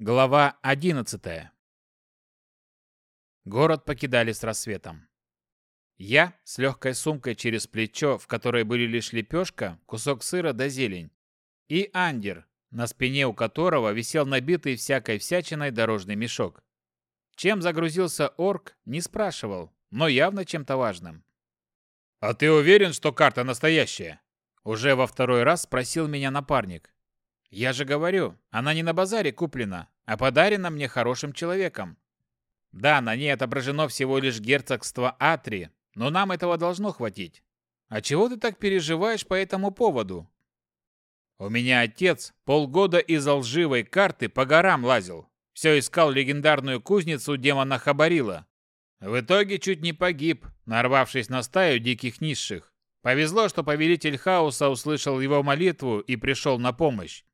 Глава 11. Город покидали с рассветом. Я с легкой сумкой через плечо, в которой были лишь лепешка, кусок сыра да зелень, и Андер, на спине у которого висел набитый всякой всячиной дорожный мешок. Чем загрузился орк, не спрашивал, но явно чем-то важным. «А ты уверен, что карта настоящая?» Уже во второй раз спросил меня напарник. Я же говорю, она не на базаре куплена, а подарена мне хорошим человеком. Да, на ней отображено всего лишь герцогство Атри, но нам этого должно хватить. А чего ты так переживаешь по этому поводу? У меня отец полгода из-за лживой карты по горам лазил. Все искал легендарную кузницу демона Хабарила. В итоге чуть не погиб, нарвавшись на стаю диких низших. Повезло, что повелитель хаоса услышал его молитву и пришел на помощь.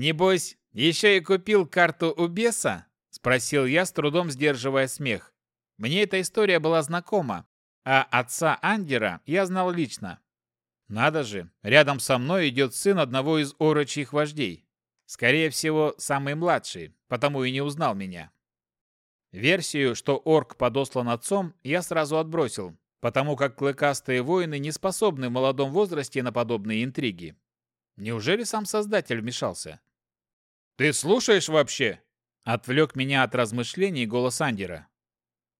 «Небось, еще и купил карту у беса?» – спросил я, с трудом сдерживая смех. Мне эта история была знакома, а отца Андера я знал лично. Надо же, рядом со мной идет сын одного из орочьих вождей. Скорее всего, самый младший, потому и не узнал меня. Версию, что орк подослан отцом, я сразу отбросил, потому как клыкастые воины не способны в молодом возрасте на подобные интриги. Неужели сам Создатель вмешался? «Ты слушаешь вообще?» Отвлек меня от размышлений голос Андера.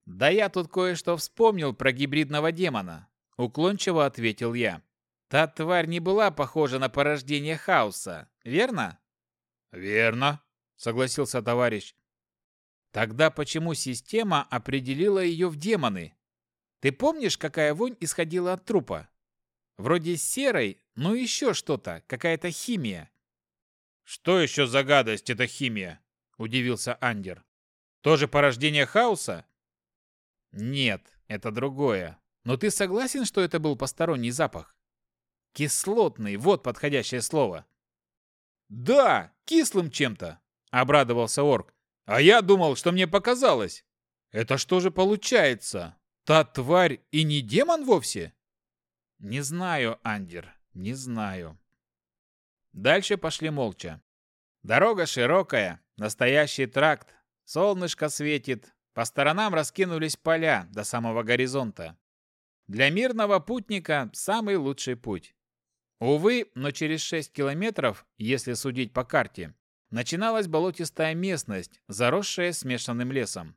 «Да я тут кое-что вспомнил про гибридного демона», — уклончиво ответил я. «Та тварь не была похожа на порождение хаоса, верно?» «Верно», — согласился товарищ. «Тогда почему система определила ее в демоны? Ты помнишь, какая вонь исходила от трупа? Вроде серой, ну еще что-то, какая-то химия. Что еще за гадость эта химия? Удивился Андер. Тоже порождение хаоса? Нет, это другое. Но ты согласен, что это был посторонний запах? Кислотный, вот подходящее слово. Да, кислым чем-то, обрадовался орк. А я думал, что мне показалось. Это что же получается? Та тварь и не демон вовсе? Не знаю, Андер, не знаю. Дальше пошли молча. Дорога широкая, настоящий тракт. Солнышко светит, по сторонам раскинулись поля до самого горизонта. Для мирного путника самый лучший путь. Увы, но через 6 километров, если судить по карте, начиналась болотистая местность, заросшая смешанным лесом.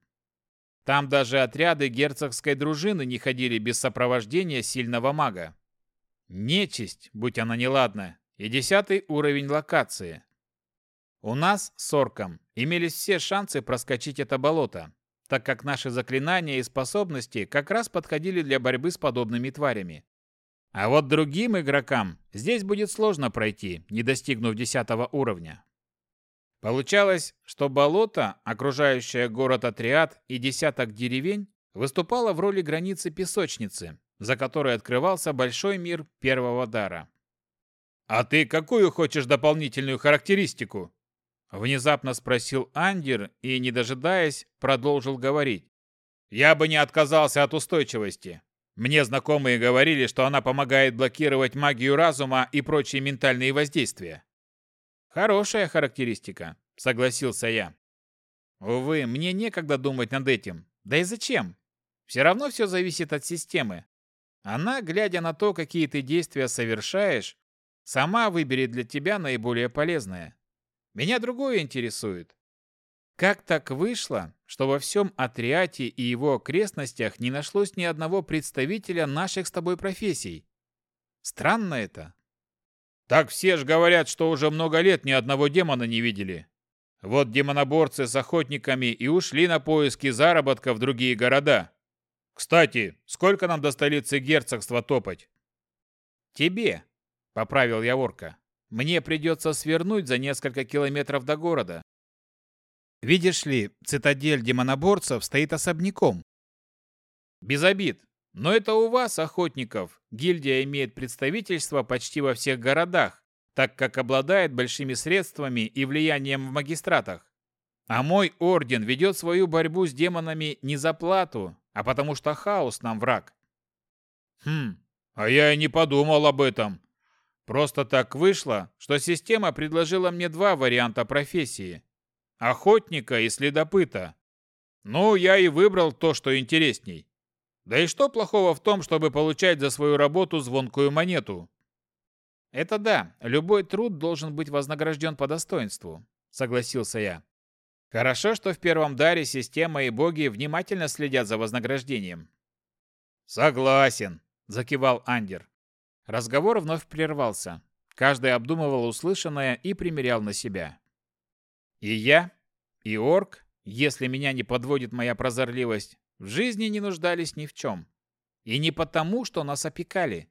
Там даже отряды герцогской дружины не ходили без сопровождения сильного мага. Нечисть, будь она неладна, и десятый уровень локации. У нас с орком имелись все шансы проскочить это болото, так как наши заклинания и способности как раз подходили для борьбы с подобными тварями. А вот другим игрокам здесь будет сложно пройти, не достигнув десятого уровня. Получалось, что болото, окружающее город Атриад и десяток деревень, выступало в роли границы песочницы, за которой открывался большой мир первого дара. «А ты какую хочешь дополнительную характеристику?» Внезапно спросил Андер и, не дожидаясь, продолжил говорить. «Я бы не отказался от устойчивости. Мне знакомые говорили, что она помогает блокировать магию разума и прочие ментальные воздействия. Хорошая характеристика, согласился я. Увы, мне некогда думать над этим. Да и зачем? Все равно все зависит от системы. Она, глядя на то, какие ты действия совершаешь, сама выберет для тебя наиболее полезное. Меня другое интересует. Как так вышло, что во всем Атриате и его окрестностях не нашлось ни одного представителя наших с тобой профессий? Странно это. Так все ж говорят, что уже много лет ни одного демона не видели. Вот демоноборцы с охотниками и ушли на поиски заработка в другие города. Кстати, сколько нам до столицы герцогства топать? Тебе, поправил я орка. Мне придется свернуть за несколько километров до города. Видишь ли, цитадель демоноборцев стоит особняком. Без обид, но это у вас, охотников, гильдия имеет представительство почти во всех городах, так как обладает большими средствами и влиянием в магистратах. А мой орден ведет свою борьбу с демонами не за плату, а потому что хаос нам враг. Хм, а я и не подумал об этом. Просто так вышло, что система предложила мне два варианта профессии. охотника и следопыта. Ну, я и выбрал то, что интересней. Да и что плохого в том, чтобы получать за свою работу звонкую монету? Это да, любой труд должен быть вознагражден по достоинству, согласился я. Хорошо, что в первом даре система и боги внимательно следят за вознаграждением. Согласен, закивал Андер. Разговор вновь прервался. Каждый обдумывал услышанное и примерял на себя. И я, и орк, если меня не подводит моя прозорливость, в жизни не нуждались ни в чем. И не потому, что нас опекали.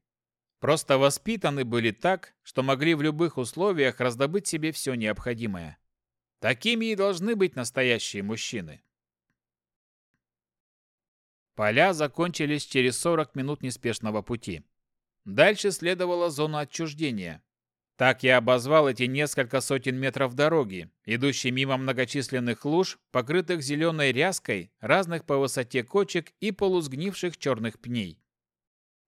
Просто воспитаны были так, что могли в любых условиях раздобыть себе все необходимое. Такими и должны быть настоящие мужчины. Поля закончились через 40 минут неспешного пути. Дальше следовала зона отчуждения, так я обозвал эти несколько сотен метров дороги, идущей мимо многочисленных луж, покрытых зеленой ряской, разных по высоте кочек и полусгнивших черных пней.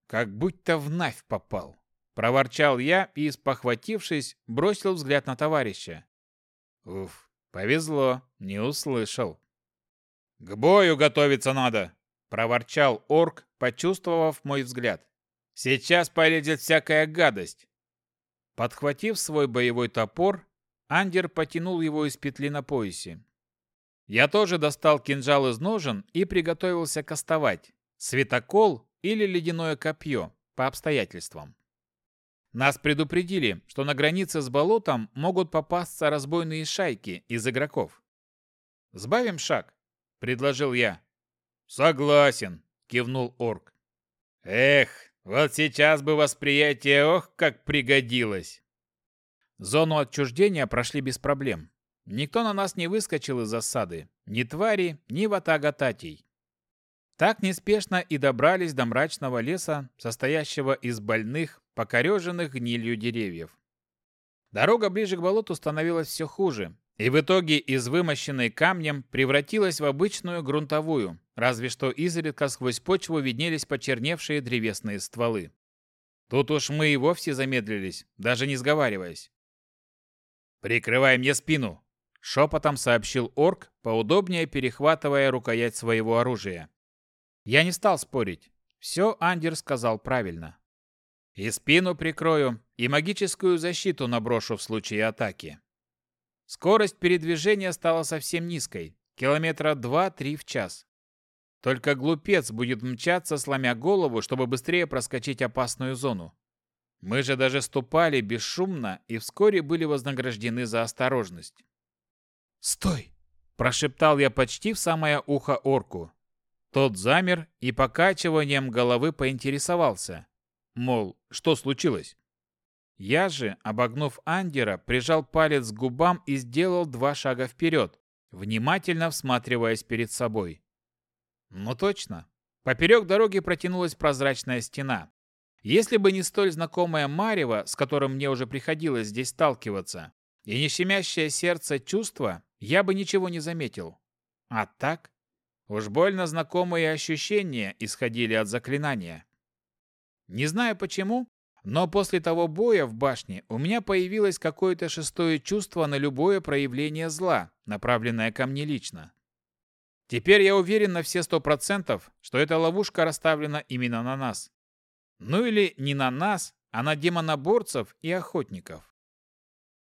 Как будто в навь попал. Проворчал я и, спохватившись, бросил взгляд на товарища. Уф, повезло, не услышал. «К бою готовиться надо!» — проворчал орк, почувствовав мой взгляд. «Сейчас полезет всякая гадость. Подхватив свой боевой топор, Андер потянул его из петли на поясе. Я тоже достал кинжал из ножен и приготовился кастовать. Светокол или ледяное копье, по обстоятельствам. Нас предупредили, что на границе с болотом могут попасться разбойные шайки из игроков. «Сбавим шаг», — предложил я. «Согласен», — кивнул орк. «Эх, вот сейчас бы восприятие ох как пригодилось. Зону отчуждения прошли без проблем. Никто на нас не выскочил из засады. Ни твари, ни ватага татей. Так неспешно и добрались до мрачного леса, состоящего из больных, покореженных гнилью деревьев. Дорога ближе к болоту становилась все хуже, и в итоге из вымощенной камнем превратилась в обычную грунтовую, разве что изредка сквозь почву виднелись почерневшие древесные стволы. Тут уж мы и вовсе замедлились, даже не сговариваясь. «Прикрывай мне спину!» — шепотом сообщил орк, поудобнее перехватывая рукоять своего оружия. Я не стал спорить. Все Андер сказал правильно. И спину прикрою, и магическую защиту наброшу в случае атаки. Скорость передвижения стала совсем низкой, километра 2-3 в час. Только глупец будет мчаться, сломя голову, чтобы быстрее проскочить опасную зону. Мы же даже ступали бесшумно и вскоре были вознаграждены за осторожность. «Стой!» – прошептал я почти в самое ухо орку. Тот замер и покачиванием головы поинтересовался. Мол, что случилось? Я же, обогнув Андера, прижал палец к губам и сделал два шага вперед, внимательно всматриваясь перед собой. Ну точно. Поперек дороги протянулась прозрачная стена. Если бы не столь знакомое марево, с которым мне уже приходилось здесь сталкиваться, и не щемящее сердце чувство, я бы ничего не заметил. А так? Уж больно знакомые ощущения исходили от заклинания. Не знаю почему, но после того боя в башне у меня появилось какое-то шестое чувство на любое проявление зла, направленное ко мне лично. Теперь я уверен на все сто процентов, что эта ловушка расставлена именно на нас. Ну или не на нас, а на демоноборцев и охотников.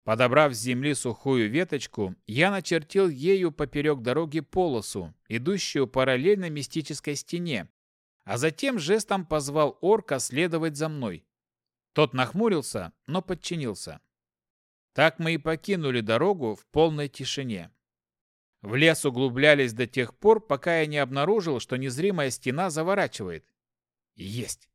Подобрав с земли сухую веточку, я начертил ею поперек дороги полосу, идущую параллельно мистической стене, а затем жестом позвал орка следовать за мной. Тот нахмурился, но подчинился. Так мы и покинули дорогу в полной тишине. В лес углублялись до тех пор, пока я не обнаружил, что незримая стена заворачивает. Есть.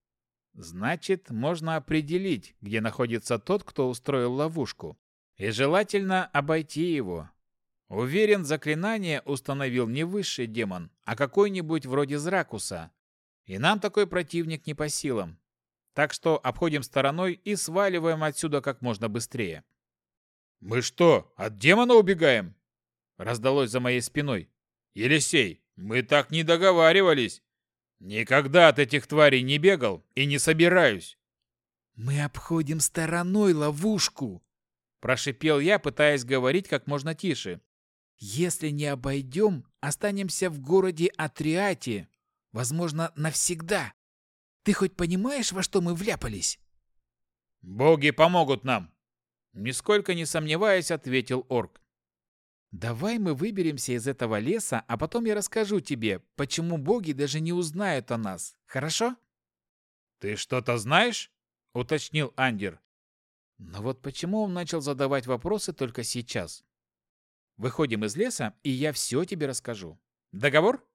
Значит, можно определить, где находится тот, кто устроил ловушку. И желательно обойти его. Уверен, заклинание установил не высший демон, а какой-нибудь вроде Зракуса. И нам такой противник не по силам. Так что обходим стороной и сваливаем отсюда как можно быстрее. «Мы что, от демона убегаем?» Раздалось за моей спиной. «Елисей, мы так не договаривались. Никогда от этих тварей не бегал и не собираюсь». «Мы обходим стороной ловушку», – прошипел я, пытаясь говорить как можно тише. Если не обойдем, останемся в городе Атриате, возможно, навсегда. Ты хоть понимаешь, во что мы вляпались?» «Боги помогут нам!» Нисколько не сомневаясь, ответил орк. «Давай мы выберемся из этого леса, а потом я расскажу тебе, почему боги даже не узнают о нас. Хорошо?» «Ты что-то знаешь?» — уточнил Андер. Но вот почему он начал задавать вопросы только сейчас? Выходим из леса, и я все тебе расскажу. Договор?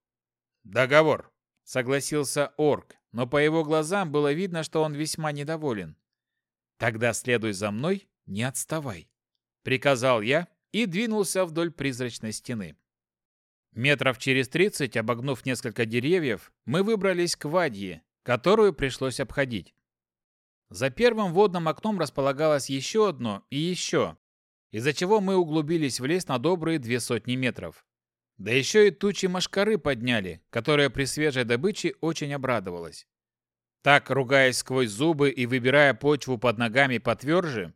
Договор, согласился орк, но по его глазам было видно, что он весьма недоволен. Тогда следуй за мной, не отставай, приказал я и двинулся вдоль призрачной стены. Метров через тридцать, обогнув несколько деревьев, мы выбрались к Вадье, которую пришлось обходить. За первым водным окном располагалось еще одно и еще, из-за чего мы углубились в лес на добрые две сотни метров. Да еще и тучи машкары подняли, которая при свежей добыче очень обрадовалась. Так, ругаясь сквозь зубы и выбирая почву под ногами потверже,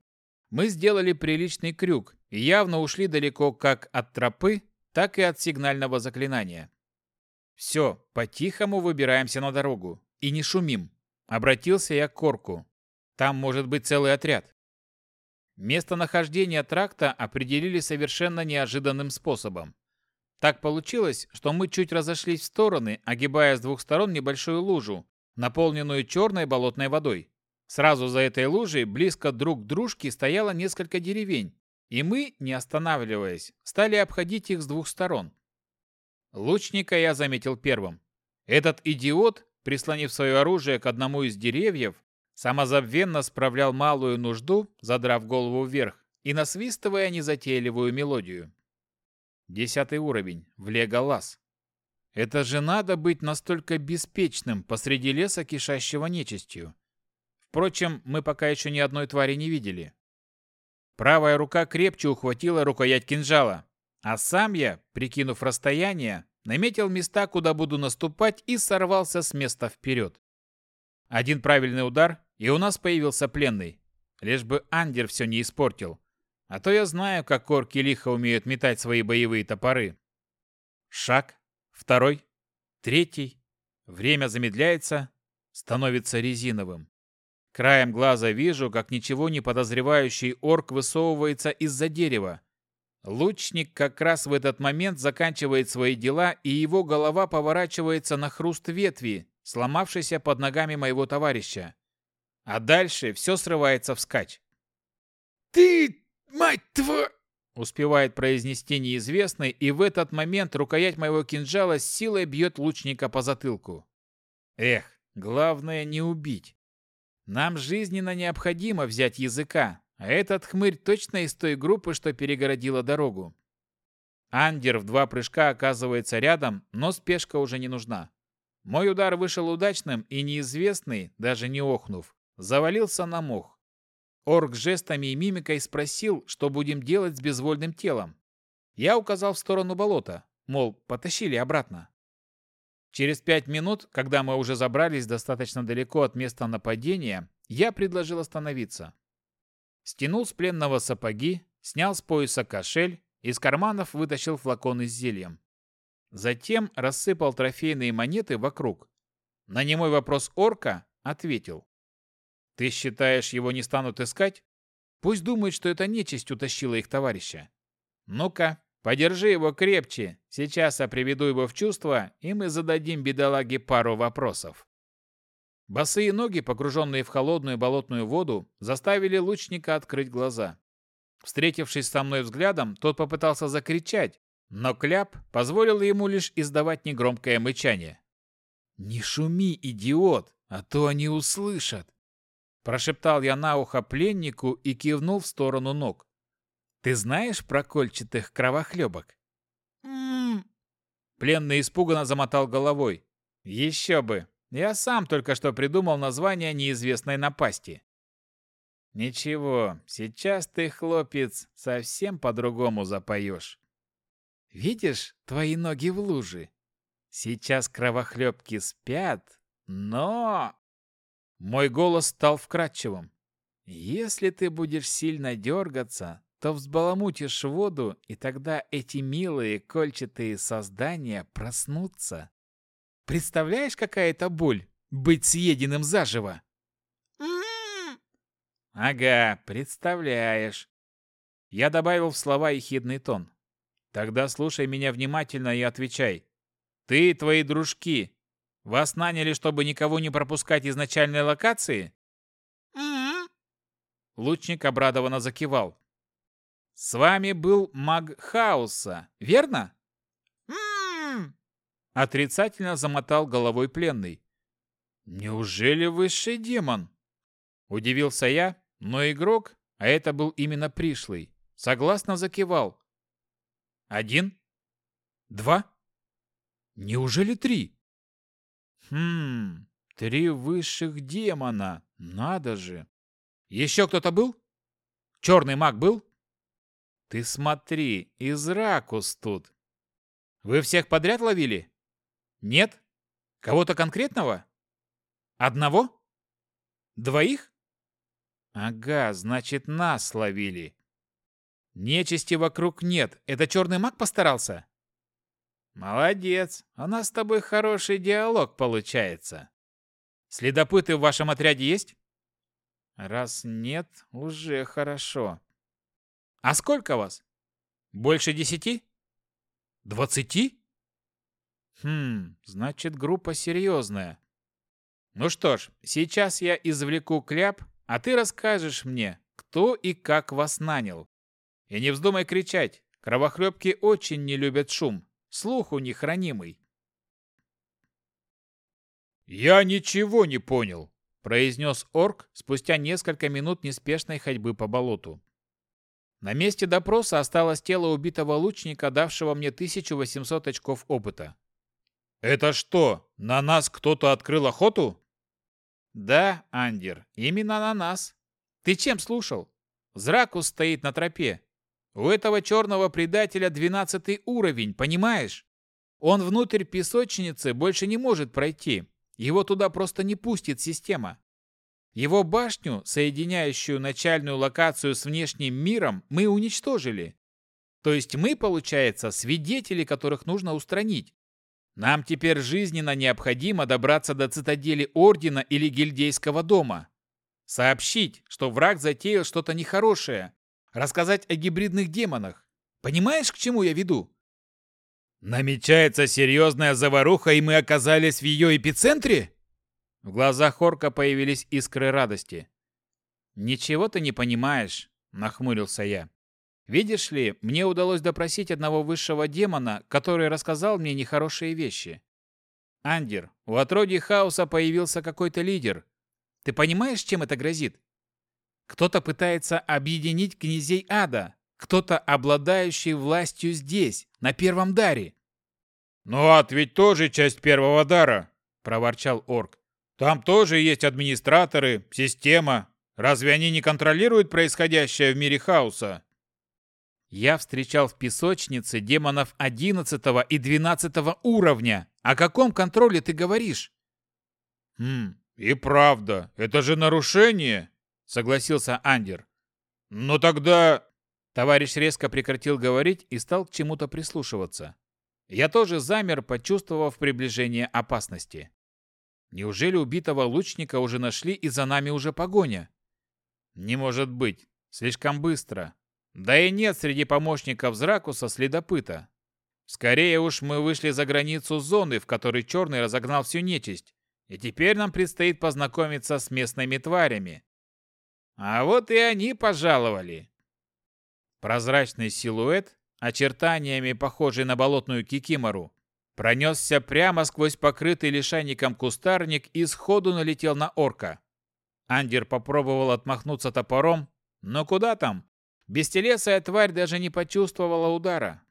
мы сделали приличный крюк и явно ушли далеко как от тропы, так и от сигнального заклинания. «Все, по-тихому выбираемся на дорогу. И не шумим», — обратился я к Корку. «Там может быть целый отряд». Местонахождение тракта определили совершенно неожиданным способом. Так получилось, что мы чуть разошлись в стороны, огибая с двух сторон небольшую лужу, наполненную черной болотной водой. Сразу за этой лужей, близко друг к дружке, стояло несколько деревень, и мы, не останавливаясь, стали обходить их с двух сторон. Лучника я заметил первым. Этот идиот, прислонив свое оружие к одному из деревьев, самозабвенно справлял малую нужду, задрав голову вверх и насвистывая незатейливую мелодию. Десятый уровень, в Леголас. Это же надо быть настолько беспечным посреди леса, кишащего нечистью. Впрочем, мы пока еще ни одной твари не видели. Правая рука крепче ухватила рукоять кинжала, а сам я, прикинув расстояние, наметил места, куда буду наступать и сорвался с места вперед. Один правильный удар, и у нас появился пленный. Лишь бы Андер все не испортил. А то я знаю, как корки лихо умеют метать свои боевые топоры. Шаг, второй, третий. Время замедляется, становится резиновым. Краем глаза вижу, как ничего не подозревающий орк высовывается из-за дерева. Лучник как раз в этот момент заканчивает свои дела, и его голова поворачивается на хруст ветви, сломавшейся под ногами моего товарища. А дальше все срывается вскачь. «Ты, мать твою!» Успевает произнести неизвестный, и в этот момент рукоять моего кинжала с силой бьет лучника по затылку. Эх, главное не убить. Нам жизненно необходимо взять языка, а этот хмырь точно из той группы, что перегородила дорогу. Андер в два прыжка оказывается рядом, но спешка уже не нужна. Мой удар вышел удачным, и неизвестный, даже не охнув, завалился на мох. Орк жестами и мимикой спросил, что будем делать с безвольным телом. Я указал в сторону болота, мол, потащили обратно. Через пять минут, когда мы уже забрались достаточно далеко от места нападения, я предложил остановиться. Стянул с пленного сапоги, снял с пояса кошель, из карманов вытащил флаконы с зельем. Затем рассыпал трофейные монеты вокруг. На немой вопрос орка ответил. Ты считаешь, его не станут искать? Пусть думает, что это нечисть утащила их товарища. Ну-ка, подержи его крепче. Сейчас я приведу его в чувство, и мы зададим бедолаге пару вопросов. Босые ноги, погруженные в холодную болотную воду, заставили лучника открыть глаза. Встретившись со мной взглядом, тот попытался закричать, но кляп позволил ему лишь издавать негромкое мычание. «Не шуми, идиот, а то они услышат!» Прошептал я на ухо пленнику и кивнул в сторону ног. «Ты знаешь про кольчатых кровохлебок?» «М-м-м!» Пленный испуганно замотал головой. «Еще бы! Я сам только что придумал название неизвестной напасти». «Ничего, сейчас ты, хлопец, совсем по-другому запоешь. Видишь твои ноги в луже? Сейчас кровохлебки спят, но...» Мой голос стал вкрадчивым. «Если ты будешь сильно дергаться, то взбаламутишь воду, и тогда эти милые кольчатые создания проснутся. Представляешь, какая это боль — быть съеденным заживо? Ага, представляешь. Я добавил в слова ехидный тон. Тогда слушай меня внимательно и отвечай. Ты и твои дружки. Вас наняли, чтобы никого не пропускать из начальной локации? Лучник обрадованно закивал. С вами был маг хаоса, верно? Отрицательно замотал головой пленный. Неужели высший демон? Удивился я, но игрок, а это был именно пришлый, согласно закивал. Один? Два? Неужели три? Хм, три высших демона, надо же. Еще кто-то был? Черный маг был? Ты смотри, из ракус тут. Вы всех подряд ловили? Нет? Кого-то конкретного? Одного? Двоих? Ага, значит, нас ловили. Нечисти вокруг нет. Это черный маг постарался? Молодец. У нас с тобой хороший диалог получается. Следопыты в вашем отряде есть? Раз нет, уже хорошо. А сколько вас? Больше десяти? Двадцати? Хм, значит, группа серьезная. Ну что ж, сейчас я извлеку кляп, а ты расскажешь мне, кто и как вас нанял. И не вздумай кричать, кровохлебки очень не любят шум, слух у них ранимый. «Я ничего не понял», — произнес орк спустя несколько минут неспешной ходьбы по болоту. На месте допроса осталось тело убитого лучника, давшего мне 1800 очков опыта. «Это что, на нас кто-то открыл охоту?» «Да, Андер, именно на нас. Ты чем слушал? Зракус стоит на тропе. У этого черного предателя двенадцатый уровень, понимаешь? Он внутрь песочницы больше не может пройти. Его туда просто не пустит система. Его башню, соединяющую начальную локацию с внешним миром, мы уничтожили. То есть мы, получается, свидетели, которых нужно устранить. Нам теперь жизненно необходимо добраться до цитадели Ордена или Гильдейского дома. Сообщить, что враг затеял что-то нехорошее. Рассказать о гибридных демонах. Понимаешь, к чему я веду? Намечается серьезная заваруха, и мы оказались в ее эпицентре? В глазах Орка появились искры радости. «Ничего ты не понимаешь», — нахмурился я. «Видишь ли, мне удалось допросить одного высшего демона, который рассказал мне нехорошие вещи. Андер, у отродья хаоса появился какой-то лидер. Ты понимаешь, чем это грозит? Кто-то пытается объединить князей ада, кто-то обладающий властью здесь, на первом даре. «Ну, ад ведь тоже часть первого дара», — проворчал орк. Там тоже есть администраторы, система. Разве они не контролируют происходящее в мире хаоса? Я встречал в песочнице демонов 11 и 12 уровня. О каком контроле ты говоришь? Хм, и правда, это же нарушение, согласился Андер. Но тогда... Товарищ резко прекратил говорить и стал к чему-то прислушиваться. Я тоже замер, почувствовав приближение опасности. Неужели убитого лучника уже нашли и за нами уже погоня? Не может быть. Слишком быстро. Да и нет среди помощников Зракуса следопыта. Скорее уж мы вышли за границу зоны, в которой Черный разогнал всю нечисть. И теперь нам предстоит познакомиться с местными тварями. А вот и они пожаловали. Прозрачный силуэт, очертаниями похожий на болотную кикимору, Пронесся прямо сквозь покрытый лишайником кустарник и сходу налетел на орка. Андер попробовал отмахнуться топором, но куда там? Бестелесая тварь даже не почувствовала удара.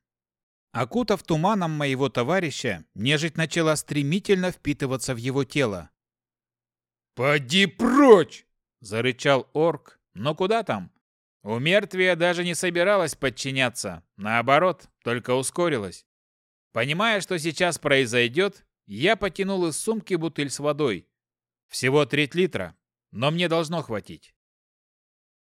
Окутав туманом моего товарища, нежить начала стремительно впитываться в его тело. «Поди прочь!» – зарычал орк. Но куда там? У мертвия даже не собиралась подчиняться. Наоборот, только ускорилась. Понимая, что сейчас произойдет, я потянул из сумки бутыль с водой. Всего треть литра, но мне должно хватить.